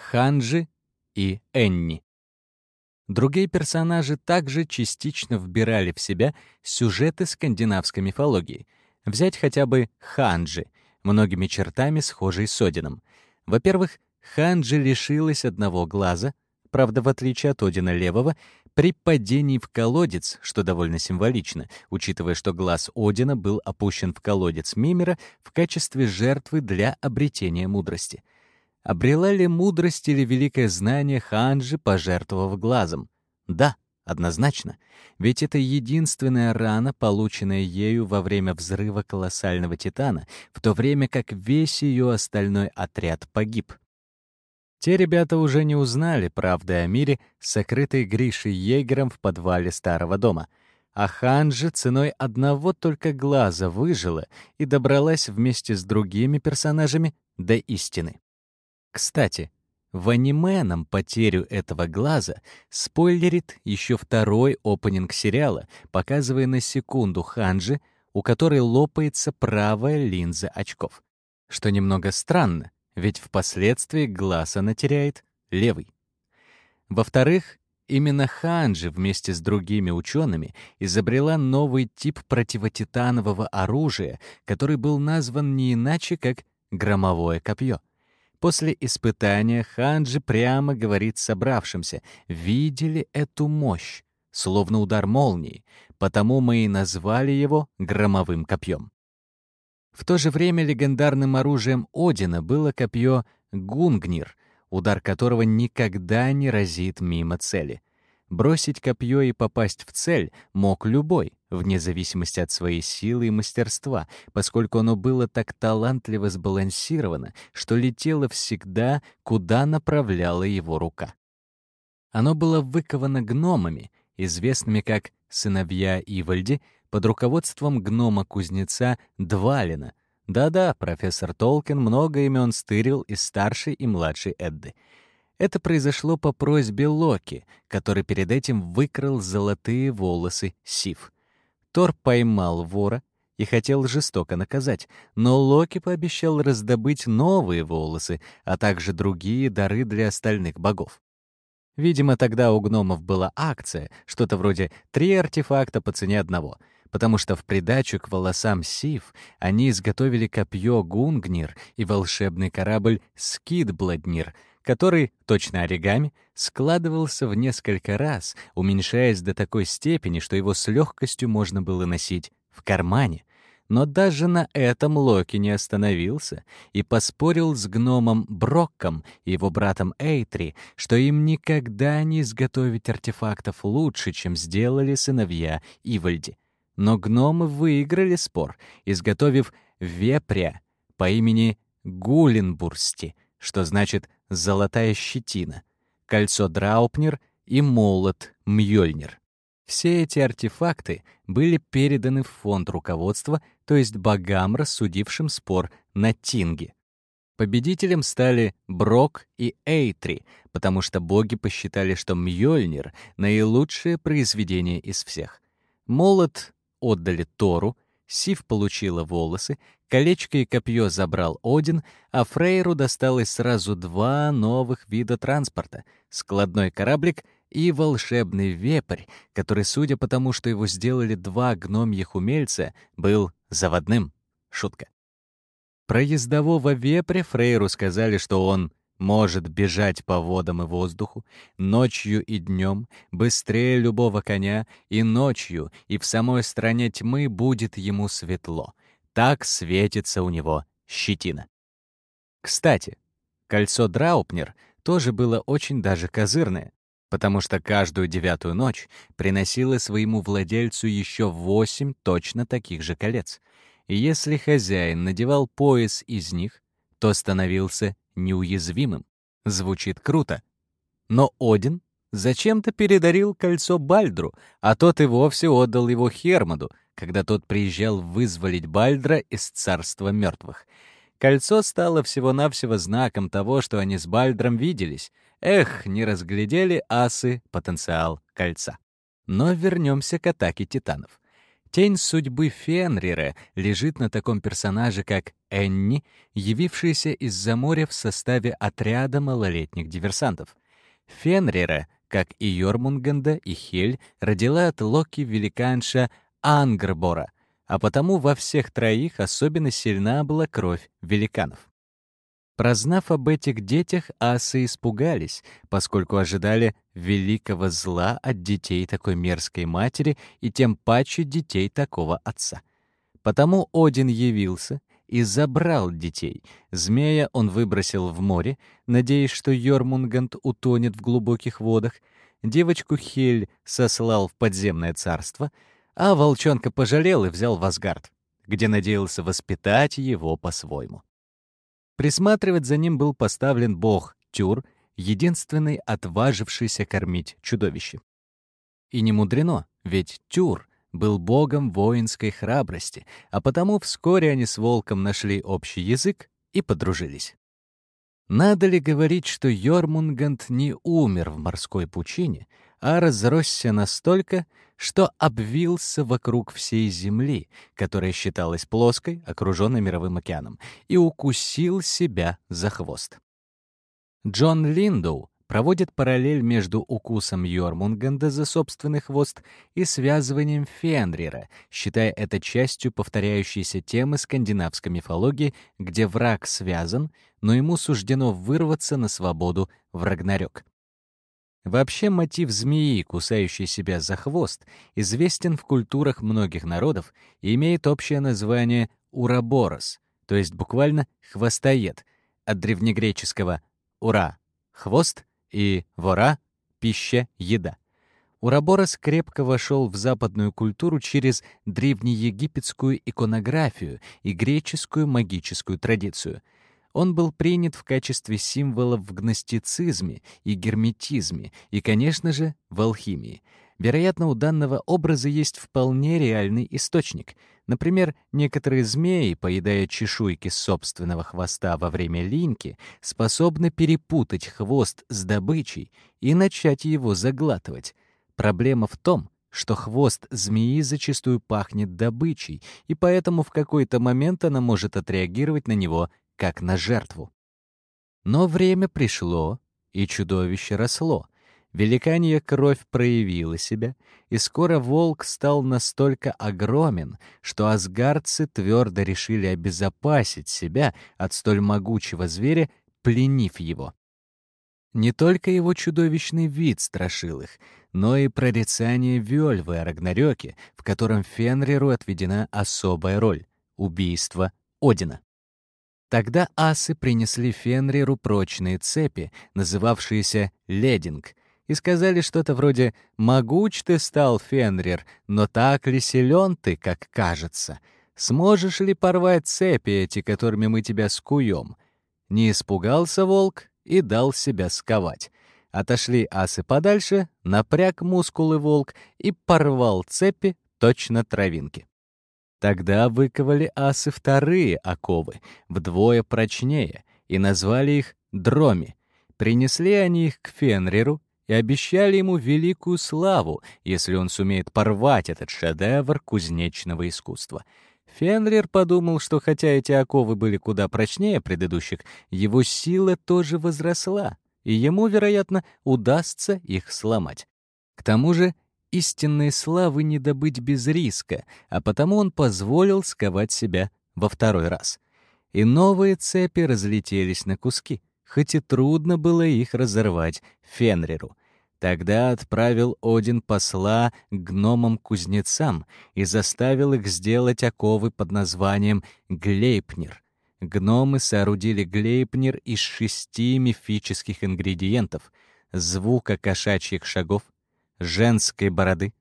Ханджи и Энни. Другие персонажи также частично вбирали в себя сюжеты скандинавской мифологии. Взять хотя бы Ханджи, многими чертами схожий с Одином. Во-первых, Ханджи лишилась одного глаза, правда, в отличие от Одина левого, при падении в колодец, что довольно символично, учитывая, что глаз Одина был опущен в колодец Мимера в качестве жертвы для обретения мудрости. Обрела ли мудрость или великое знание Ханджи, пожертвовав глазом? Да, однозначно. Ведь это единственная рана, полученная ею во время взрыва колоссального Титана, в то время как весь ее остальной отряд погиб. Те ребята уже не узнали правды о мире, сокрытой Гришей Егером в подвале старого дома. А Ханжи ценой одного только глаза выжила и добралась вместе с другими персонажами до истины. Кстати, в аниме нам потерю этого глаза спойлерит еще второй опенинг сериала, показывая на секунду Ханжи, у которой лопается правая линза очков. Что немного странно, ведь впоследствии глаз она теряет левый. Во-вторых, именно Ханджи вместе с другими учеными изобрела новый тип противотитанового оружия, который был назван не иначе, как громовое копье. После испытания Ханджи прямо говорит собравшимся «Видели эту мощь?» словно удар молнии, потому мы и назвали его громовым копьем. В то же время легендарным оружием Одина было копье Гунгнир, удар которого никогда не разит мимо цели. Бросить копье и попасть в цель мог любой, вне зависимости от своей силы и мастерства, поскольку оно было так талантливо сбалансировано, что летело всегда, куда направляла его рука. Оно было выковано гномами, известными как «сыновья Ивальди», под руководством гнома-кузнеца Двалина. Да-да, профессор Толкин много имен стырил из старшей и младшей Эдды. Это произошло по просьбе Локи, который перед этим выкрал золотые волосы Сив. Тор поймал вора и хотел жестоко наказать, но Локи пообещал раздобыть новые волосы, а также другие дары для остальных богов. Видимо, тогда у гномов была акция, что-то вроде «три артефакта по цене одного», потому что в придачу к волосам Сив они изготовили копье Гунгнир и волшебный корабль Скидбладнир, который, точно оригами, складывался в несколько раз, уменьшаясь до такой степени, что его с легкостью можно было носить в кармане. Но даже на этом Локи не остановился и поспорил с гномом Брокком и его братом Эйтри, что им никогда не изготовить артефактов лучше, чем сделали сыновья Ивальди. Но гномы выиграли спор, изготовив вепря по имени Гуленбурсти, что значит «золотая щетина», кольцо Драупнер и молот Мьёльнир. Все эти артефакты были переданы в фонд руководства, то есть богам, рассудившим спор на Тинге. Победителем стали Брок и Эйтри, потому что боги посчитали, что Мьёльнир — наилучшее произведение из всех. Молот отдали Тору, Сив получила волосы, колечко и копье забрал Один, а Фрейру досталось сразу два новых вида транспорта — складной кораблик и волшебный вепрь, который, судя по тому, что его сделали два гномьих умельца, был заводным. Шутка. Про ездового вепря Фрейру сказали, что он может бежать по водам и воздуху, ночью и днем, быстрее любого коня, и ночью, и в самой стране тьмы будет ему светло. Так светится у него щетина. Кстати, кольцо Драупнер тоже было очень даже козырное, потому что каждую девятую ночь приносило своему владельцу еще восемь точно таких же колец. И если хозяин надевал пояс из них, то становился неуязвимым. Звучит круто. Но Один зачем-то передарил кольцо Бальдру, а тот и вовсе отдал его Хермоду, когда тот приезжал вызволить Бальдра из царства мертвых. Кольцо стало всего-навсего знаком того, что они с Бальдром виделись. Эх, не разглядели асы потенциал кольца. Но вернемся к атаке титанов. Тень судьбы Фенрира лежит на таком персонаже, как Энни, явившаяся из-за моря в составе отряда малолетних диверсантов. Фенрира, как и Йормунганда и Хель, родила от Локи великанша Ангрбора, а потому во всех троих особенно сильна была кровь великанов. Прознав об этих детях, асы испугались, поскольку ожидали великого зла от детей такой мерзкой матери и тем паче детей такого отца. Потому Один явился и забрал детей. Змея он выбросил в море, надеясь, что Йормунганд утонет в глубоких водах. Девочку Хель сослал в подземное царство, а волчонка пожалел и взял в Асгард, где надеялся воспитать его по-своему. Присматривать за ним был поставлен бог Тюр, единственный отважившийся кормить чудовище. И не мудрено, ведь Тюр был богом воинской храбрости, а потому вскоре они с волком нашли общий язык и подружились. Надо ли говорить, что Йормунганд не умер в морской пучине, а разросся настолько, что обвился вокруг всей Земли, которая считалась плоской, окруженной мировым океаном, и укусил себя за хвост. Джон Линдоу проводит параллель между укусом Йормунганда за собственный хвост и связыванием Фенрира, считая это частью повторяющейся темы скандинавской мифологии, где враг связан, но ему суждено вырваться на свободу в Рагнарёк. Вообще мотив змеи, кусающей себя за хвост, известен в культурах многих народов и имеет общее название ураборос, то есть буквально хвостоед, от древнегреческого «ура» — хвост и «вора» — пища, еда. Ураборос крепко вошел в западную культуру через древнеегипетскую иконографию и греческую магическую традицию — он был принят в качестве символа в гностицизме и герметизме, и, конечно же, в алхимии. Вероятно, у данного образа есть вполне реальный источник. Например, некоторые змеи, поедая чешуйки собственного хвоста во время линьки, способны перепутать хвост с добычей и начать его заглатывать. Проблема в том, что хвост змеи зачастую пахнет добычей, и поэтому в какой-то момент она может отреагировать на него как на жертву. Но время пришло, и чудовище росло. Великанья кровь проявила себя, и скоро волк стал настолько огромен, что асгардцы твердо решили обезопасить себя от столь могучего зверя, пленив его. Не только его чудовищный вид страшил их, но и прорицание Вельвы о Рагнарёке, в котором Фенриру отведена особая роль — убийство Одина. Тогда асы принесли Фенриру прочные цепи, называвшиеся лединг, и сказали что-то вроде «Могуч ты стал, Фенрир, но так ли силен ты, как кажется? Сможешь ли порвать цепи эти, которыми мы тебя скуем?» Не испугался волк и дал себя сковать. Отошли асы подальше, напряг мускулы волк и порвал цепи точно травинки. Тогда выковали асы вторые оковы, вдвое прочнее, и назвали их дроми. Принесли они их к Фенриру и обещали ему великую славу, если он сумеет порвать этот шедевр кузнечного искусства. Фенрир подумал, что хотя эти оковы были куда прочнее предыдущих, его сила тоже возросла, и ему, вероятно, удастся их сломать. К тому же истинной славы не добыть без риска, а потому он позволил сковать себя во второй раз. И новые цепи разлетелись на куски, хоть и трудно было их разорвать Фенриру. Тогда отправил Один посла к гномам-кузнецам и заставил их сделать оковы под названием Глейпнер. Гномы соорудили Глейпнер из шести мифических ингредиентов — звука кошачьих шагов, женской бороды,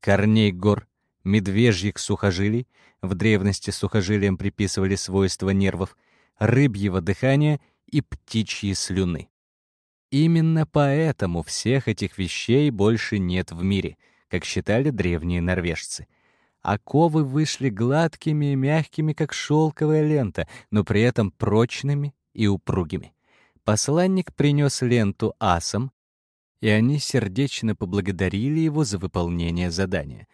корней гор, медвежьих сухожилий, в древности сухожилиям приписывали свойства нервов, рыбьего дыхания и птичьи слюны. Именно поэтому всех этих вещей больше нет в мире, как считали древние норвежцы. Оковы вышли гладкими и мягкими, как шелковая лента, но при этом прочными и упругими. Посланник принес ленту асам, и они сердечно поблагодарили его за выполнение задания.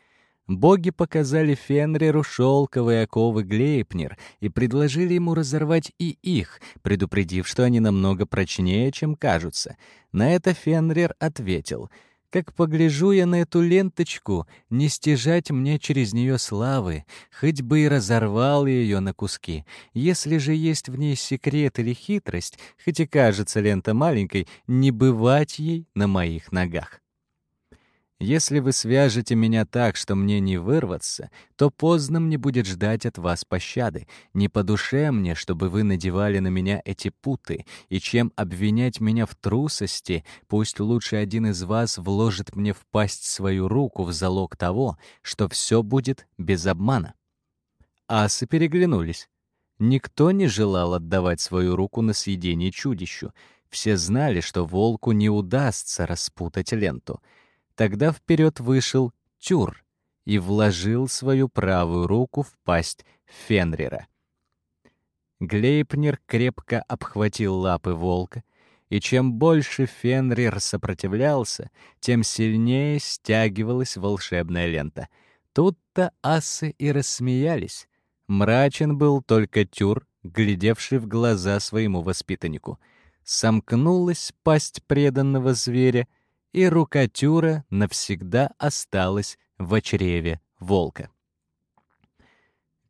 Боги показали Фенриру шелковые оковы Глейпнер и предложили ему разорвать и их, предупредив, что они намного прочнее, чем кажутся. На это Фенрир ответил — как погляжу я на эту ленточку, не стяжать мне через нее славы, хоть бы и разорвал ее на куски. Если же есть в ней секрет или хитрость, хоть и кажется лента маленькой, не бывать ей на моих ногах. Если вы свяжете меня так, что мне не вырваться, то поздно мне будет ждать от вас пощады. Не по душе мне, чтобы вы надевали на меня эти путы, и чем обвинять меня в трусости, пусть лучше один из вас вложит мне в пасть свою руку в залог того, что все будет без обмана». Асы переглянулись. Никто не желал отдавать свою руку на съедение чудищу. Все знали, что волку не удастся распутать ленту — Тогда вперед вышел Тюр и вложил свою правую руку в пасть Фенрира. Глейпнер крепко обхватил лапы волка, и чем больше Фенрир сопротивлялся, тем сильнее стягивалась волшебная лента. Тут-то асы и рассмеялись. Мрачен был только Тюр, глядевший в глаза своему воспитаннику. Сомкнулась пасть преданного зверя — и рука Тюра навсегда осталась в чреве волка.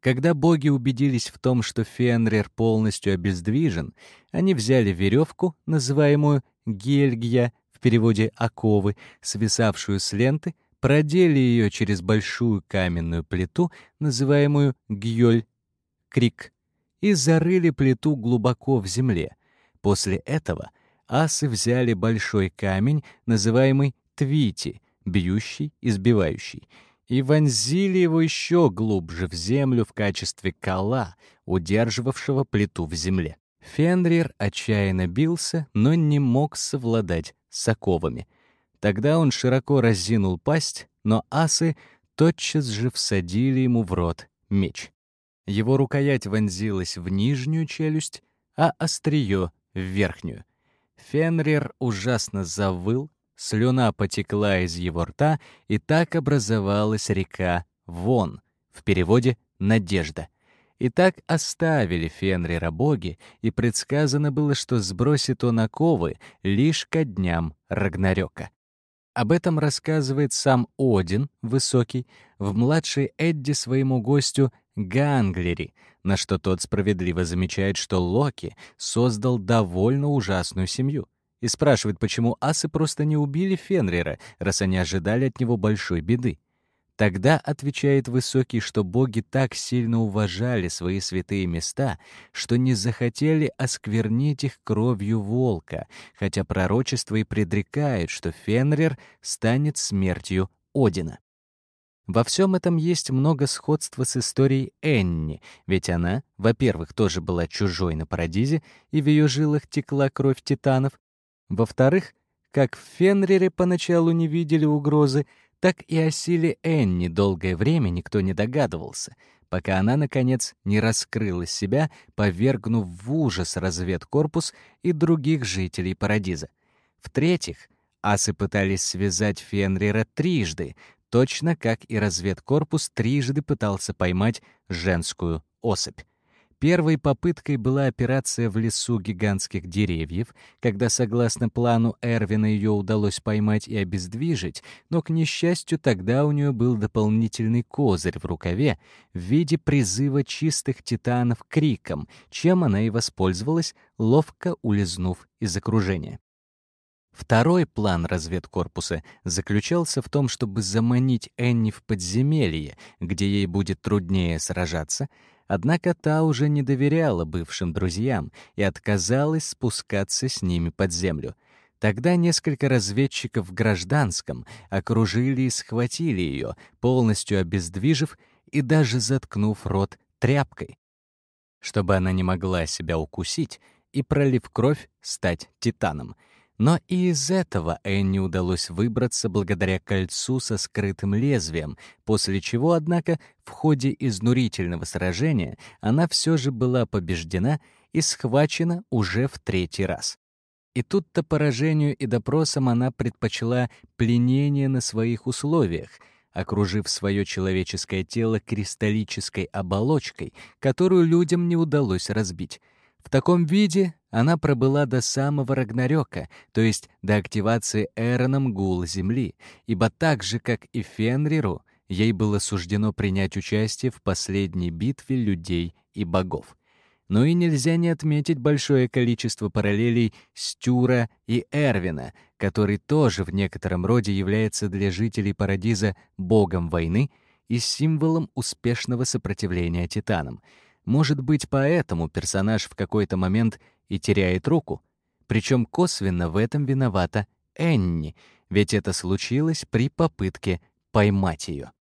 Когда боги убедились в том, что Фенрир полностью обездвижен, они взяли веревку, называемую гельгия, в переводе «оковы», свисавшую с ленты, продели ее через большую каменную плиту, называемую гьёль, крик, и зарыли плиту глубоко в земле. После этого — асы взяли большой камень, называемый твити, бьющий и сбивающий, и вонзили его еще глубже в землю в качестве кола, удерживавшего плиту в земле. Фенрир отчаянно бился, но не мог совладать с оковами. Тогда он широко разинул пасть, но асы тотчас же всадили ему в рот меч. Его рукоять вонзилась в нижнюю челюсть, а острие — в верхнюю. Фенрир ужасно завыл, слюна потекла из его рта, и так образовалась река Вон, в переводе «надежда». И так оставили Фенрира боги, и предсказано было, что сбросит он оковы лишь ко дням Рагнарёка. Об этом рассказывает сам Один, Высокий, в младшей Эдди своему гостю Ганглери, на что тот справедливо замечает, что Локи создал довольно ужасную семью, и спрашивает, почему асы просто не убили Фенрира, раз они ожидали от него большой беды. Тогда отвечает Высокий, что боги так сильно уважали свои святые места, что не захотели осквернить их кровью волка, хотя пророчество и предрекает, что Фенрир станет смертью Одина. Во всем этом есть много сходства с историей Энни, ведь она, во-первых, тоже была чужой на Парадизе, и в ее жилах текла кровь титанов, во-вторых, как в Фенрире поначалу не видели угрозы, так и о силе Энни долгое время никто не догадывался, пока она, наконец, не раскрыла себя, повергнув в ужас разведкорпус и других жителей Парадиза. В-третьих, асы пытались связать Фенрира трижды, точно как и разведкорпус трижды пытался поймать женскую особь. Первой попыткой была операция в лесу гигантских деревьев, когда, согласно плану Эрвина, ее удалось поймать и обездвижить, но, к несчастью, тогда у нее был дополнительный козырь в рукаве в виде призыва чистых титанов криком, чем она и воспользовалась, ловко улизнув из окружения. Второй план разведкорпуса заключался в том, чтобы заманить Энни в подземелье, где ей будет труднее сражаться, однако та уже не доверяла бывшим друзьям и отказалась спускаться с ними под землю. Тогда несколько разведчиков в гражданском окружили и схватили ее, полностью обездвижив и даже заткнув рот тряпкой, чтобы она не могла себя укусить и, пролив кровь, стать титаном — но и из этого Энни удалось выбраться благодаря кольцу со скрытым лезвием, после чего, однако, в ходе изнурительного сражения она все же была побеждена и схвачена уже в третий раз. И тут-то поражению и допросам она предпочла пленение на своих условиях, окружив свое человеческое тело кристаллической оболочкой, которую людям не удалось разбить. В таком виде она пробыла до самого Рагнарёка, то есть до активации Эроном гула Земли, ибо так же, как и Фенриру, ей было суждено принять участие в последней битве людей и богов. Но и нельзя не отметить большое количество параллелей Стюра и Эрвина, который тоже в некотором роде является для жителей Парадиза богом войны и символом успешного сопротивления титанам. Может быть, поэтому персонаж в какой-то момент и теряет руку. Причем косвенно в этом виновата Энни, ведь это случилось при попытке поймать ее.